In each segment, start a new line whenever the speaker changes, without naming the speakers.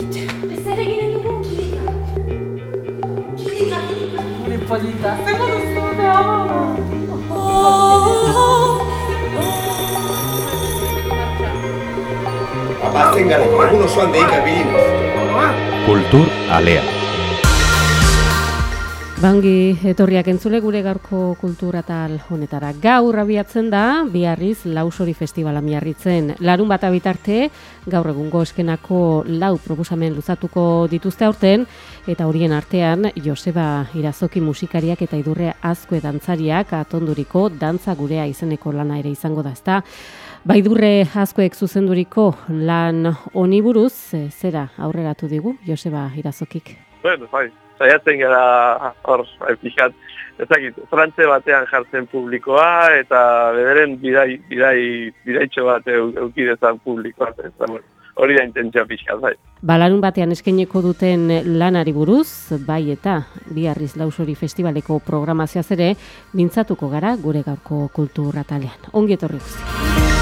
Ez ere ginen dugu kilika. Kilika, kilika.
Gure polita, zer duzu da?
Abatzen gara, egun osoan deika bilinez.
Kultur alea.
Bangi etorriak entzule gure gaurko kulturatal honetara. Gaur abiatzen da, biarriz lausori festivala miarritzen. Larun bat bitarte gaur egungo eskenako lau proposamen luzatuko dituzte aurten, eta horien artean Joseba Irazoki musikariak eta idurre azkue dantzariak atonduriko dantza gurea izeneko lana ere izango da, ezta? Baidurre azkoek zuzenduriko lan oniburuz, eh, zera aurreratu digu, Joseba Irazokik.
Bueno, bai, saiatzen gara hor, bai, pixkat, ezakit, frantze batean jartzen publikoa, eta bederen bidai, bidai, bidaitxo bat eu- eukidezan publikoa, eta bueno, hori da intentzioa pixkat, bai.
Balarun batean eskaineko duten lanari buruz, bai eta Biarriz Lausori Festivaleko programazioaz ere, mintzatuko gara gure gaurko kulturatalean. Ongi etorri guzti.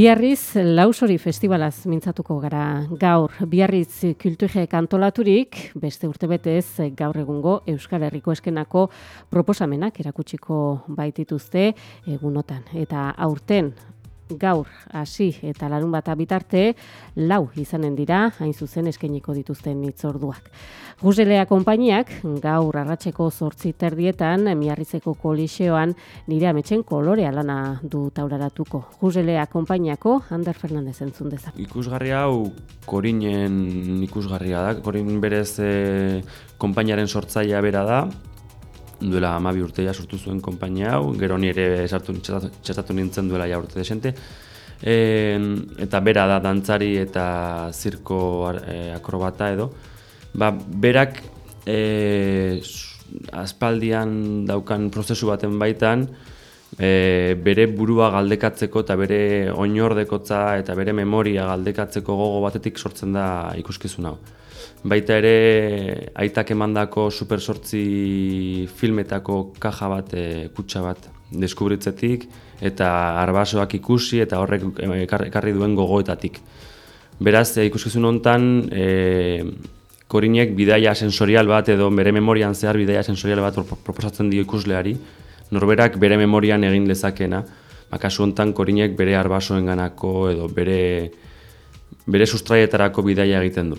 Biarriz Lausori Festivalaz mintzatuko gara gaur. Biarriz kulturek antolaturik, beste urtebetez gaur egungo Euskal Herriko eskenako proposamenak erakutsiko baitituzte egunotan. Eta aurten gaur hasi eta larun bat bitarte lau izanen dira hain zuzen eskainiko dituzten hitzorduak. Guselea konpainiak gaur arratseko zortzi terdietan miarrizeko koliseoan nire ametxen kolorea lana du tauraratuko. Guselea konpainiako Ander Fernandez entzun dezak.
Ikusgarri hau Korinen ikusgarria da. Korin berez e, konpainiaren sortzailea bera da. Duela amabi urteia sortu zuen konpainia hau, gero ni ere sartu, txertatu, txertatu nintzen duela ja urte desente. E, eta bera da dantzari eta zirko e, akrobata edo. Ba, berak e, aspaldian daukan prozesu baten baitan, e, bere burua galdekatzeko eta bere oinordekotza eta bere memoria galdekatzeko gogo batetik sortzen da ikuskizun hau. Baita ere aitak emandako super sortzi filmetako kaja bat, e, kutsa bat deskubritzetik eta arbasoak ikusi eta horrek ekar- ekarri duen gogoetatik. Beraz, e, ikuskizun hontan e, Korinek bidaia sensorial bat edo bere memorian zehar bidaia sensorial bat pro- proposatzen dio ikusleari, norberak bere memorian egin lezakena, ba, kasu hontan Korinek bere arbasoenganako edo bere bere sustraietarako bidaia egiten du.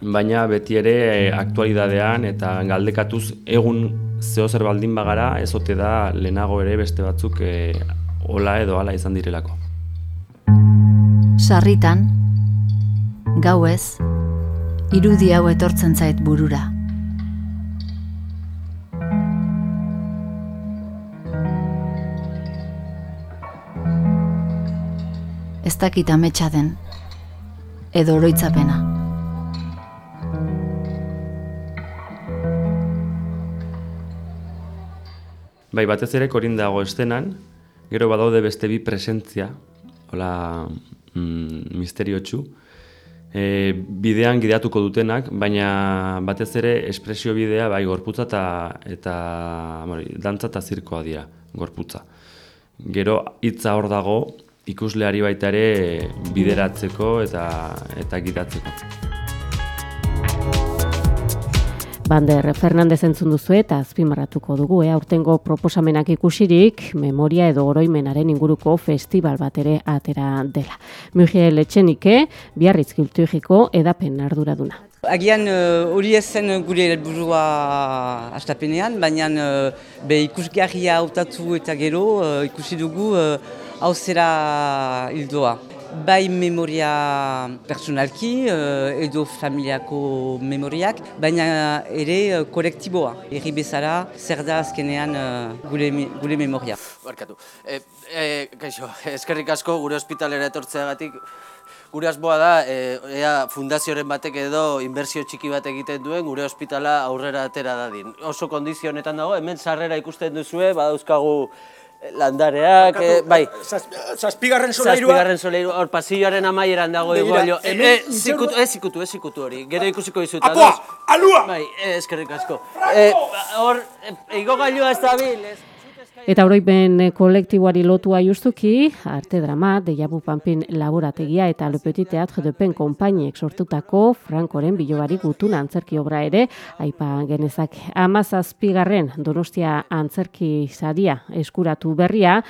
Baina beti ere e, aktualidadean eta galdekatuz egun zeo zer baldin bagara, ez ote da lehenago ere beste batzuk e, hola edo hala izan direlako.
Sarritan, gauez, irudi hau etortzen zait burura. Ez dakit ametsa den, edo oroitzapena.
Bai, batez ere korin dago estenan, gero badaude beste bi presentzia, hola mm, misteriotsu, e, bidean gideatuko dutenak, baina batez ere espresio bidea bai gorputza eta, eta bueno, dantza eta zirkoa dira, gorputza. Gero hitza hor dago ikusleari baita ere bideratzeko eta, eta gidatzeko.
Bander Fernandez entzun duzu eta azpimarratuko dugu, eh? aurtengo proposamenak ikusirik, memoria edo oroimenaren inguruko festival bat ere atera dela. Miguel Etxenike, Biarritz Kulturiko edapen arduraduna.
Agian eh, hori ez zen gure helburua astapenean, baina eh, be ikusgarria hautatu eta gero eh, ikusi dugu eh, hau zera hildoa. Bai memoria personalki eh, edo familiako memoriak, baina ere eh, kolektiboa. Herri bezala zer da azkenean eh, gure, gure memoria.
Barkatu. E, e, kaixo, eskerrik asko gure ospitalera etortzeagatik Gure asmoa da, e, ea fundazioaren batek edo inbertsio txiki bat egiten duen gure ospitala aurrera atera dadin. Oso kondizio honetan dago, hemen sarrera ikusten duzue, badauzkagu landareak, e, bai.
Zazpigarren solairua.
Zazpigarren solairua, hor pasilloaren amaieran dago igual. E, e, zikutu, ez ikutu, ez ikutu hori. Gero ikusiko dizut.
Apoa, alua!
Bai, eh, eskerrik asko. E, hor, e, igogailua ez dabil, ez?
Eta oroimen kolektiboari lotua justuki, arte drama, Deiabu Panpin laborategia eta Le Petit Teatre de Pen konpainiek sortutako Frankoren bilobari gutun antzerki obra ere, aipa genezak amazazpigarren Donostia antzerki saria eskuratu berria,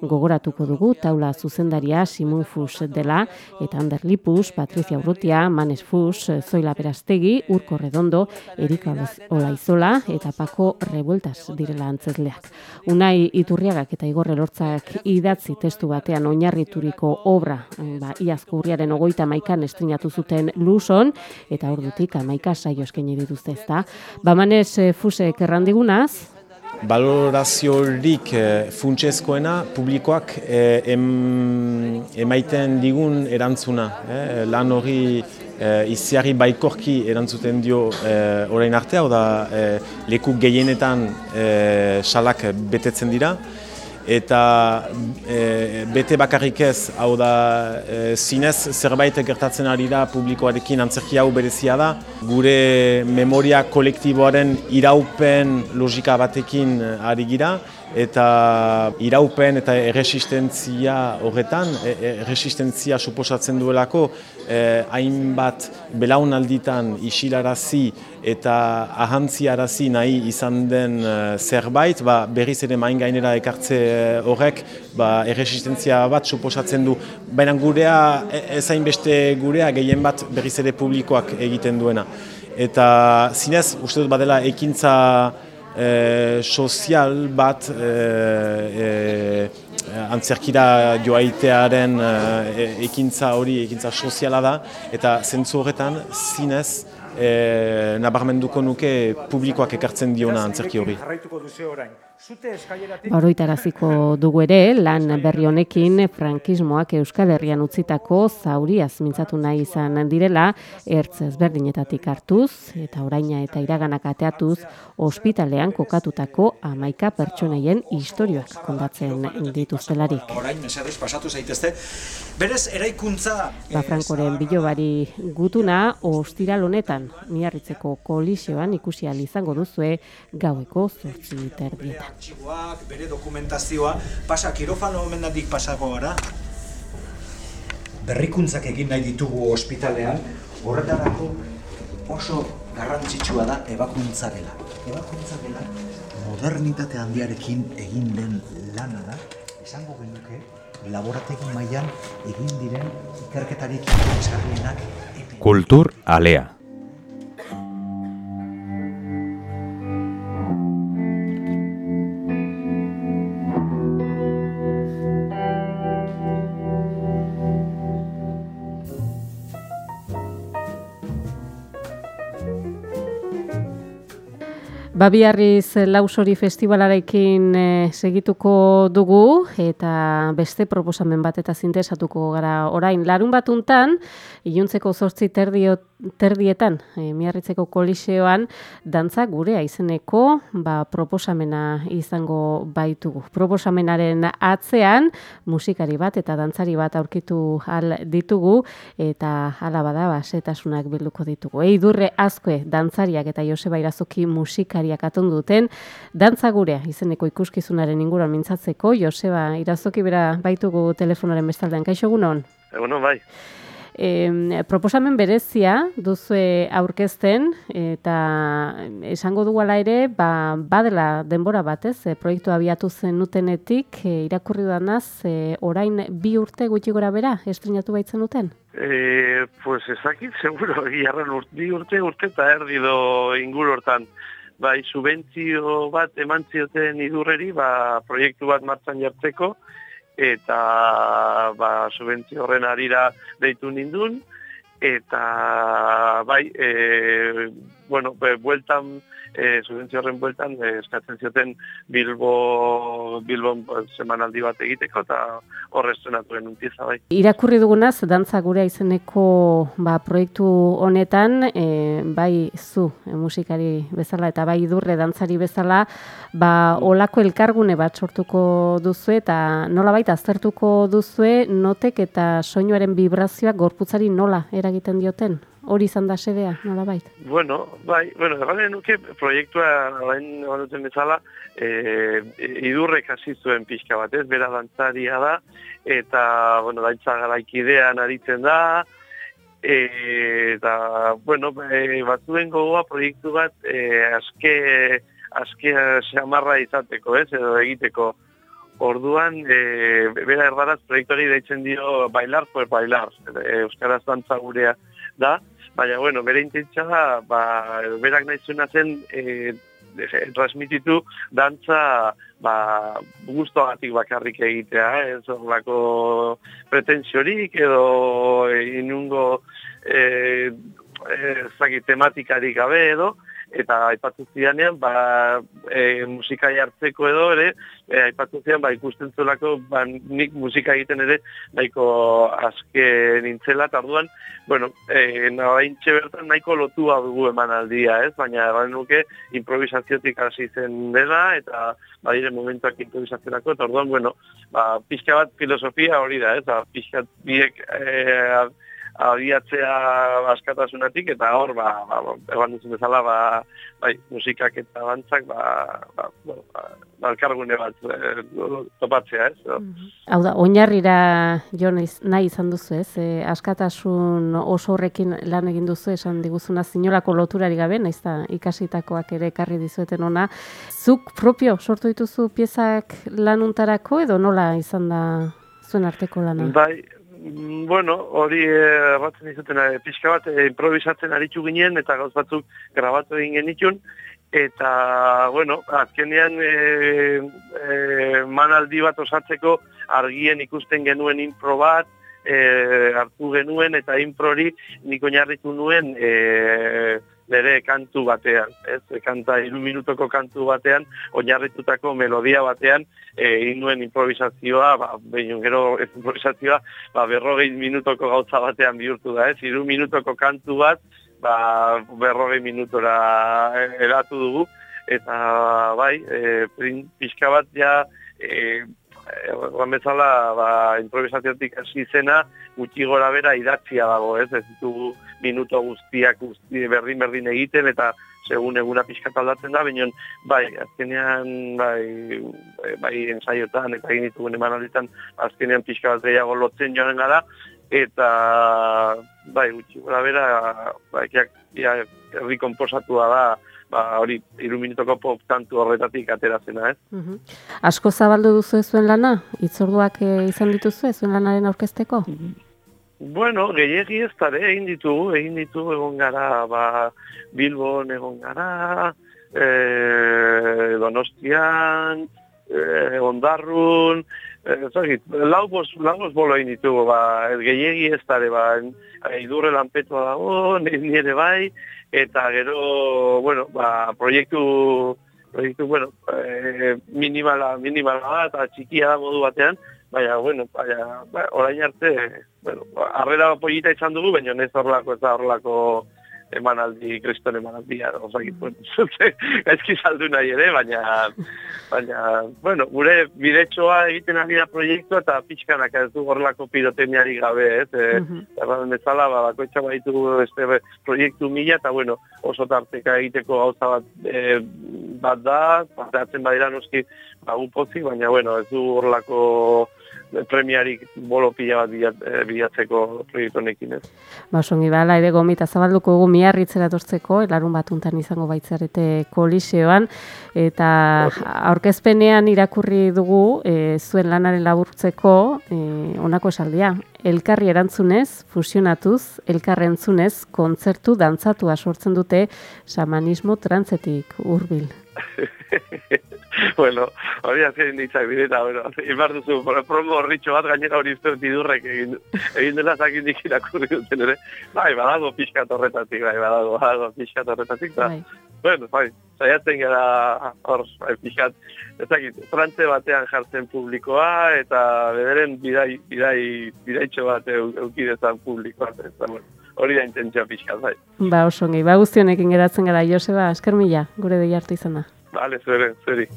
gogoratuko dugu taula zuzendaria Simon Fus dela, eta Ander Lipus, Patricia Urrutia, Manes Fus, Zoila Berastegi, Urko Redondo, Erika Olaizola eta Pako Revueltas direla antzerleak. Unai Iturriagak eta Igor Elortzak idatzi testu batean oinarrituriko obra, ba, iazko urriaren ogoita maikan estrinatu zuten Luson, eta ordutik amaika saio eskaini dituzte ezta. Ba, manez fusek errandigunaz,
Baloraziorik eh, funtsezkoena publikoak eh, em, emaiten digun erantzuna. Eh, lan hori eh, iziari baikorki erantzuten dio eh, orain arte, hau da eh, leku gehienetan eh, salak betetzen dira. Eta e, bete bakarrik ez, hau da, e, zinez zerbait gertatzen ari da publikoarekin antzerki hau berezia da. Gure memoria kolektiboaren iraupen logika batekin ari gira, eta iraupen eta erresistentzia horretan, e, erresistentzia suposatzen duelako, eh, hainbat belaunalditan isilarazi eta ahantziarazi nahi izan den eh, zerbait, ba, berriz ere main gainera ekartze horrek ba, erresistentzia bat suposatzen du. Baina gurea, ezain beste gurea, gehien bat berriz ere publikoak egiten duena. Eta zinez, uste dut badela ekintza e, sozial bat e, e, antzerkira joaitearen e, ekintza hori, ekintza soziala da, eta zentzu horretan zinez e, nabarmenduko nuke publikoak ekartzen diona antzerki hori.
Oroitaraziko dugu ere, lan berri honekin frankismoak Euskal Herrian utzitako zauriaz mintzatu nahi izan direla, ertz ezberdinetatik hartuz, eta oraina eta iraganak ateatuz, ospitalean kokatutako amaika pertsoneien historioak kondatzen dituztelarik.
Orain, mesedez, pasatu zaitezte. Berez, eraikuntza...
Ba, Frankoren bilobari gutuna, ostiral honetan, miarritzeko kolisioan ikusi izango duzue gaueko zortzi terdietan
artxiboak, bere dokumentazioa, pasa, kirofano omendatik pasako gara. Berrikuntzak egin nahi ditugu ospitalean, horretarako oso garrantzitsua da ebakuntza gela. Ebakuntza gela modernitate handiarekin egin den lana da, esango genuke, laborategi mailan egin diren ikerketarik eskarrienak.
Kultur alea.
Babiarriz lausori festivalarekin e, segituko dugu eta beste proposamen bat eta zintesatuko gara orain. Larun batuntan, iluntzeko zortzi terdio, terdietan, e, miarritzeko koliseoan, dantza gurea izeneko ba, proposamena izango baitugu. Proposamenaren atzean, musikari bat eta dantzari bat aurkitu al ditugu eta hala bada basetasunak bilduko ditugu. Eidurre azkoe dantzariak eta Joseba Irazoki musikari atondu duten dantza gurea izeneko ikuskizunaren inguruan mintzatzeko Joseba Irazoki bera baitugu telefonaren bestaldean kaixo egunon.
Egunon bai.
E, proposamen berezia duzue aurkezten eta esango dugu ala ere ba, badela denbora batez e, proiektu abiatu zen nutenetik e, irakurri danaz e, orain bi urte gutxi gora bera estrenatu baitzen duten?
E, pues ezakit, seguro, giarran urte, bi urte urte eta erdi do inguru hortan bai subentzio bat eman zioten idurreri ba, proiektu bat martzan jartzeko eta ba, subentzio horren arira deitu nindun eta bai, e, bueno, be, bueltan, e, subentzio horren bueltan, e, eskatzen zioten Bilbo, Bilbon ba, semanaldi bat egiteko, eta horre estrenatuen untiza bai.
Irakurri dugunaz, dantza gure izeneko ba, proiektu honetan, e, bai zu e, musikari bezala eta bai idurre dantzari bezala, ba, olako elkargune bat sortuko duzu eta nola baita aztertuko duzue notek eta soinuaren vibrazioak gorputzari nola eragiten dioten? Hori izan da sedea, nola baita?
Bueno, bai, bueno, egan nuke proiektua orain egan duten bezala, e, idurrek hasi zuen pixka bat, ez, bera dantzaria da, eta, bueno, daitza garaikidean aritzen da, e, eta, bueno, e, batzuen gogoa proiektu bat, e, aske, aske xamarra izateko, ez, edo egiteko, Orduan, e, bera erdaraz proiektuari deitzen dio bailar por bailar, e, Euskaraz dantza gurea da, baina, bueno, bere intentsa da, ba, berak nahi zuena zen e, transmititu dantza ba, guztoagatik bakarrik egitea, ez horrelako pretensiorik edo inungo e, e, tematikarik gabe edo, eta aipatu zidanean, ba, e, musika jartzeko edo ere, e, aipatu zidan, ba, ikusten zuelako, ba, nik musika egiten ere, nahiko aske nintzela, eta orduan, bueno, e, nabaintxe bertan nahiko lotua dugu eman aldia, ez? Baina, ba, nuke, improvisaziotik hasi zen dela, eta badire momentuak improvisazionako, eta orduan, bueno, ba, pixka bat filosofia hori da, ez? Ba, pixka biek, e, abiatzea askatasunatik eta hor ba ba egon duzun bezala ba bai musikak eta bantzak ba ba ba balkargune bat e, topatzea, ez?
Mm Hau da, oinarrira jo nahi izan duzu, ez? E, askatasun oso horrekin lan egin duzu esan diguzuna zinolako loturari gabe, naiz da ikasitakoak ere ekarri dizueten ona. Zuk propio sortu dituzu piezak lanuntarako edo nola izan da zuen arteko lana?
Bai, bueno, hori erratzen izuten e, pixka bat, e, improvisatzen aritu ginen, eta gauz batzuk grabatu egin genitun, eta, bueno, azkenean e, e, manaldi bat osatzeko argien ikusten genuen impro bat, e, hartu genuen, eta improri niko narritu nuen, e, nire kantu batean, ez, kanta iru minutoko kantu batean, oinarritutako melodia batean, egin nuen improvisazioa, ba, behin gero improvisazioa, ba, berrogei minutoko gautza batean bihurtu da, ez, iru minutoko kantu bat, ba, berrogei minutora eratu dugu, eta bai, e, pixka bat ja, e, Egon bezala, ba, improvisaziotik hasi zena, gutxi gora bera idatzia dago, ez? Ez ditugu minuto guztiak guzti berdin berdin egiten eta segun eguna pixkat aldatzen da, baina bai, azkenean bai, bai ensaiotan eta egin ditugun emanalitan azkenean pixka bat gehiago lotzen joan gara, eta bai, gutxi gora bera, bai, ja, erri komposatua da, ba, hori, iru minutoko pop tantu horretatik aterazena, ez?
Uh Asko zabaldu duzu zuen lana? Itzorduak eh, izan dituzu zuen lanaren aurkezteko?
Bueno, gehiagi ez dara, egin ditugu, egin ditugu egon gara, ba, Bilbon egon gara, e, Donostian, e, Ondarrun, e, zagit, lau bolo egin ditugu, ba, gehiagi ez dara, ba, idurre lanpetua dago, nire bai, eta gero, bueno, ba, proiektu, proiektu, bueno, e, minimala, minimala, eta txikia da modu batean, baina, bueno, baina, ba, orain arte, bueno, arrera polita izan dugu, baina ez horrelako, ez horrelako emanaldi, kriston emanaldia, osakit, bueno, ezki saldu nahi ere, baina, baina, bueno, gure bidetxoa egiten ari da proiektu eta pixkanak ez du horrelako pirotemiari gabe, ez, e, mm -hmm. bezala, ba, bakoitza baitu este proiektu mila, eta, bueno, oso tarteka egiteko gauza bat, e, bat da, pateatzen badira noski, ba, baina, bueno, ez du horrelako premiarik bolo pila bat eh, bilatzeko proiektu honekin ez.
Ba, songi bala, ere gomita zabalduko egu miarritzera tortzeko, elarun batuntan izango baitzarete koliseoan, eta aurkezpenean irakurri dugu e, zuen lanaren laburtzeko e, onako esaldia. Elkarri erantzunez, fusionatuz, elkarrentzunez, kontzertu dantzatua sortzen dute shamanismo trantzetik hurbil.
bueno, hori azken ditzak dire, eta, bueno, ibar duzu, promo horritxo bat gainera hori uste dut idurrek egin, egin dela zakindik irakurri duten ere. Bai, badago pixkat horretatik, bai, badago, badago pixkat horretatik, eta, bueno, bai, saiatzen gara hor, bai, pixkat, ezakit, frantze batean jartzen publikoa, eta bederen bidai, bidai, bidaitxo bat eukidezan publikoa, eta, bueno, hori da intentzioa pixkat, bai.
Ba, oso ongi, ba, guztionekin geratzen gara, Joseba, esker mila, gure dei hartu izan da.
Vale, zure, zuri.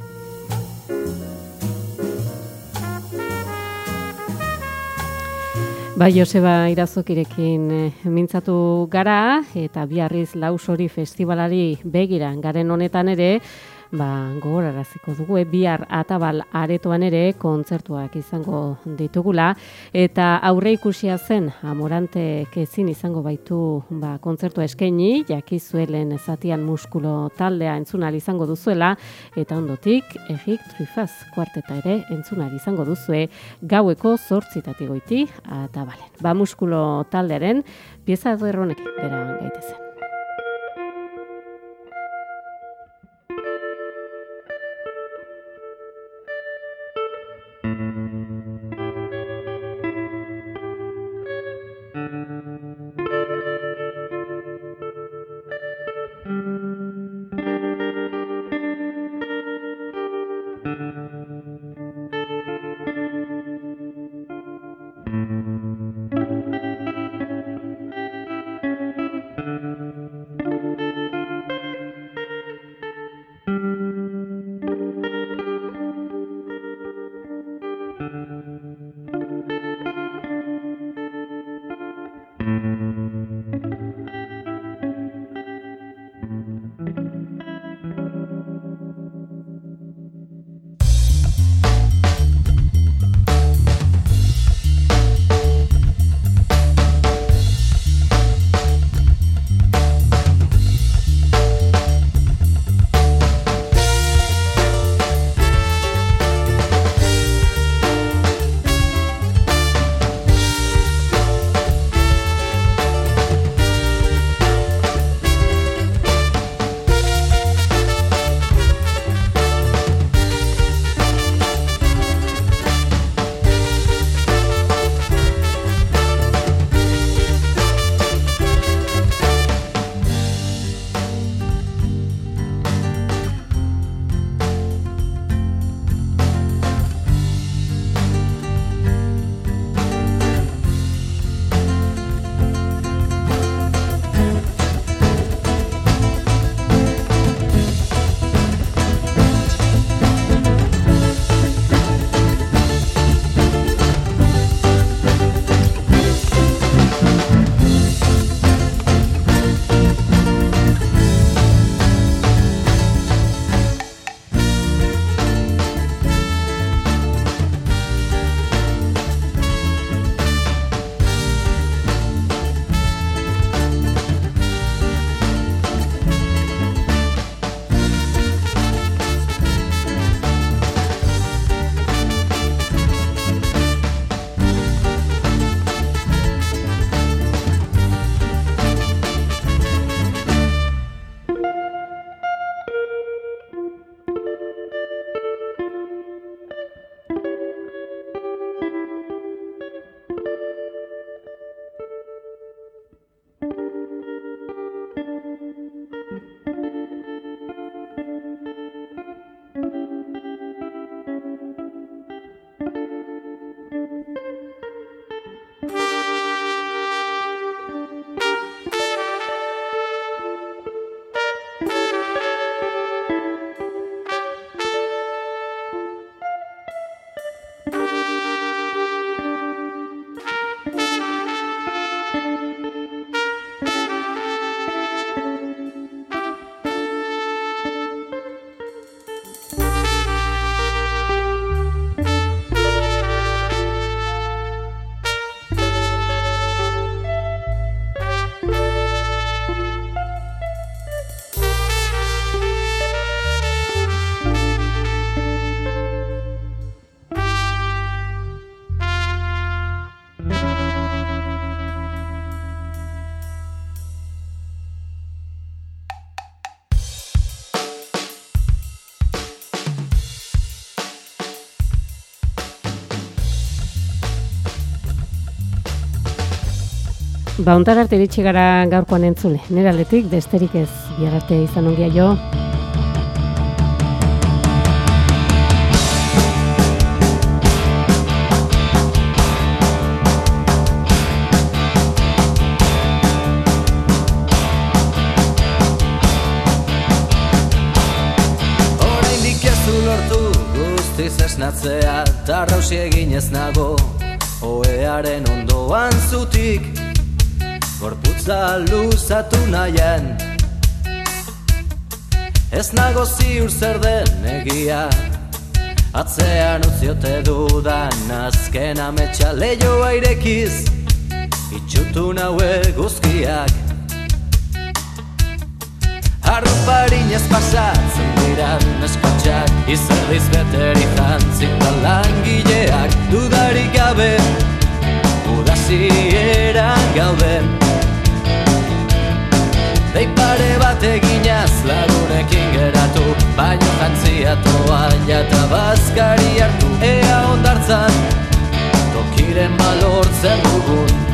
Ba, Joseba Irazokirekin e, mintzatu gara eta biarriz lausori festivalari begira. Garen honetan ere, ba, gogoraraziko dugu, e, bihar atabal aretoan ere kontzertuak izango ditugula, eta aurre ikusia zen, amorante kezin izango baitu ba, kontzertua eskaini, jakizuelen ezatian muskulo taldea entzunal izango duzuela, eta ondotik, egik trufaz kuarteta ere entzunal izango duzue, gaueko zortzitatigoiti atabalen. Ba, muskulo taldearen, pieza derronek gara gaitezen. Mm-hmm. Ba, ontar arte iritsi gara gaurkoan entzule. Nera aletik, desterik ez, biararte izan ongia jo.
Gorputza luzatu nahian. Ez nago ziur zer den egia. Atzean utziote dudan azken ametsa leioa irekiz Itxutu naue guzkiak Arruparin ez pasatzen dira neskotxak Izerdiz beteri jantzita langileak Dudarik gabe Udazieran gaude. Dei pare bat eginaz lagunekin geratu Baino jantzia toalla eta bazkari hartu. Ea ondartzan tokiren balortzen dugun